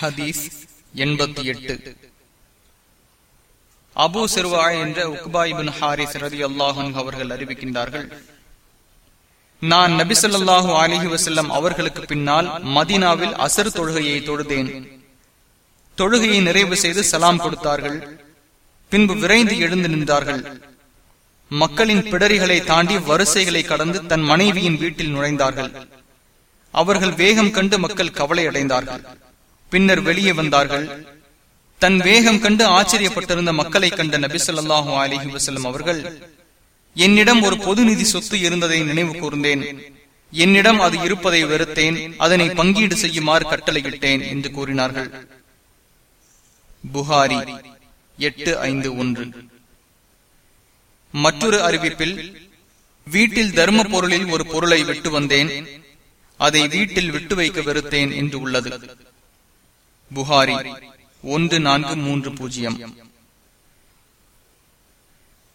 ஹதீஸ் எண்பத்தி எட்டு. அபு சிறுவா என்ற உக்பாயிபின் ஹாரிஸ் ரதி அல்லாஹன் அவர்கள் அறிவிக்கின்றார்கள் நான் நபிசல்லாஹு அலிஹி வசல்லம் அவர்களுக்கு பின்னால் மதினாவில் அசர் தொழுகையை தொழுதேன். தொழுகையை நிறைவு செய்து சலாம் கொடுத்தார்கள். பின்பு விரைந்து எழுந்து நின்றார்கள். மக்களின் பிடரிகளை தாண்டி வரிசைகளை கடந்து தன் மனைவியின் வீட்டில் நுழைந்தார்கள். அவர்கள் வேகம் கண்டு மக்கள் கவலை அடைந்தார்கள் பின்னர் வெளியே வந்தார்கள். தன் வேகம் கண்டு ஆச்சரியப்பட்டிருந்த மக்களை கண்ட நபிசல்லாஹு அலிஹி வசலம் அவர்கள் என்னிடம் ஒரு பொது நிதி சொத்து இருந்ததை நினைவு கூர்ந்தேன். என்னிடம் அது இருப்பதை வெறுத்தேன். அதனை பங்கீடு செய்யுமாறு கட்டளையிட்டேன் என்று கூறினார்கள். புகாரி எட்டு ஐந்து ஒன்று. மற்றொரு அறிவிப்பில் வீட்டில் தர்ம பொருளில் ஒரு பொருளை விட்டு வந்தேன். அதை வீட்டில் விட்டு வைக்க வெறுத்தேன் என்று உள்ளது. புகாரி ஒன்று நான்கு மூன்று பூஜ்ஜியம்.